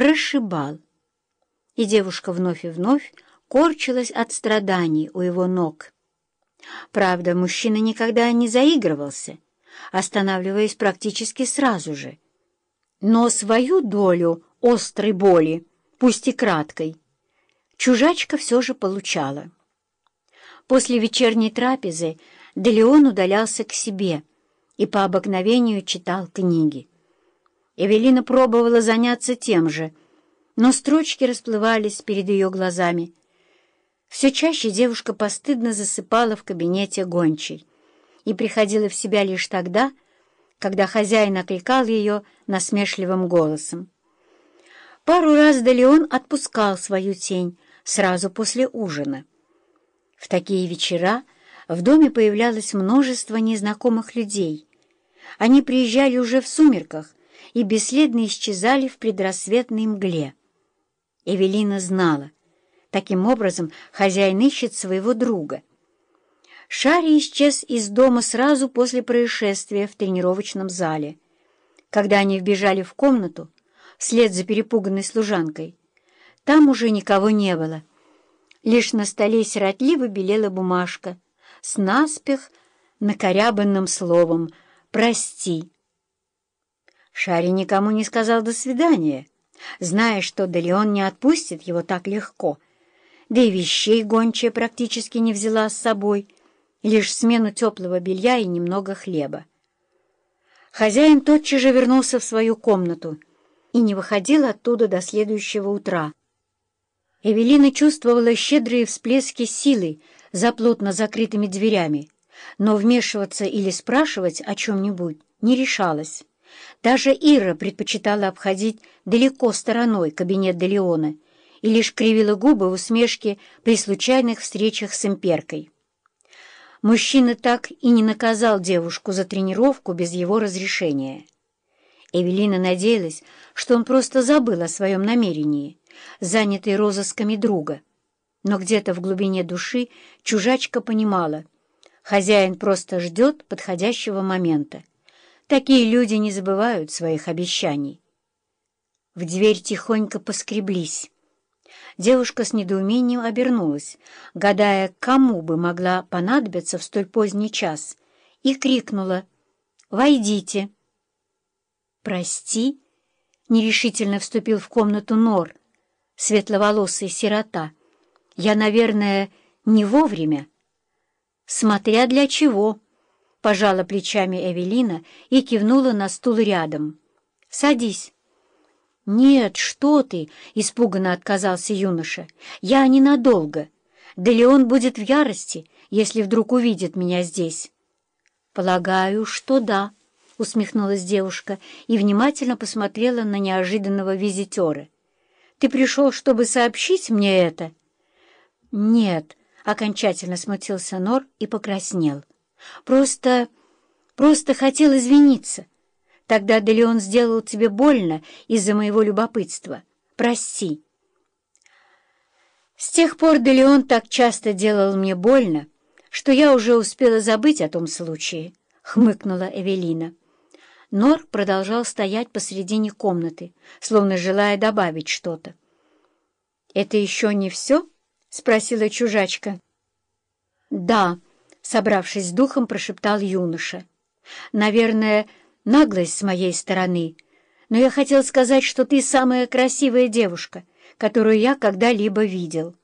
прошибал. И девушка вновь и вновь корчилась от страданий у его ног. Правда, мужчина никогда не заигрывался, останавливаясь практически сразу же. Но свою долю острой боли, пусть и краткой, чужачка все же получала. После вечерней трапезы Делеон удалялся к себе и по обыкновению читал книги. Эвелина пробовала заняться тем же, но строчки расплывались перед ее глазами. Все чаще девушка постыдно засыпала в кабинете гончей и приходила в себя лишь тогда, когда хозяин окликал ее насмешливым голосом. Пару раз Далеон отпускал свою тень сразу после ужина. В такие вечера в доме появлялось множество незнакомых людей. Они приезжали уже в сумерках и бесследно исчезали в предрассветной мгле. Эвелина знала. Таким образом, хозяин ищет своего друга. Шарри исчез из дома сразу после происшествия в тренировочном зале. Когда они вбежали в комнату, вслед за перепуганной служанкой, там уже никого не было. Лишь на столе сиротливо белела бумажка с наспех накорябанным словом «Прости». Шари никому не сказал «до свидания», зная, что Делеон не отпустит его так легко. Да и вещей гончая практически не взяла с собой, лишь смену теплого белья и немного хлеба. Хозяин тотчас же вернулся в свою комнату и не выходил оттуда до следующего утра. Эвелина чувствовала щедрые всплески силы за плотно закрытыми дверями, но вмешиваться или спрашивать о чем-нибудь не решалась. Даже Ира предпочитала обходить далеко стороной кабинет Делеона и лишь кривила губы в усмешке при случайных встречах с имперкой. Мужчина так и не наказал девушку за тренировку без его разрешения. Эвелина надеялась, что он просто забыл о своем намерении, занятый розысками друга. Но где-то в глубине души чужачка понимала, хозяин просто ждет подходящего момента. Такие люди не забывают своих обещаний. В дверь тихонько поскреблись. Девушка с недоумением обернулась, гадая, кому бы могла понадобиться в столь поздний час, и крикнула «Войдите!». «Прости!» — нерешительно вступил в комнату Нор, светловолосый сирота. «Я, наверное, не вовремя?» «Смотря для чего!» — пожала плечами Эвелина и кивнула на стул рядом. «Садись». «Нет, что ты!» — испуганно отказался юноша. «Я ненадолго. Да Леон будет в ярости, если вдруг увидит меня здесь». «Полагаю, что да», — усмехнулась девушка и внимательно посмотрела на неожиданного визитера. «Ты пришел, чтобы сообщить мне это?» «Нет», — окончательно смутился Нор и покраснел. Просто... просто хотел извиниться. Тогда Делеон сделал тебе больно из-за моего любопытства. Прости. С тех пор Делеон так часто делал мне больно, что я уже успела забыть о том случае, — хмыкнула Эвелина. Нор продолжал стоять посредине комнаты, словно желая добавить что-то. «Это еще не все?» — спросила чужачка. «Да», собравшись с духом, прошептал юноша. «Наверное, наглость с моей стороны, но я хотел сказать, что ты самая красивая девушка, которую я когда-либо видел».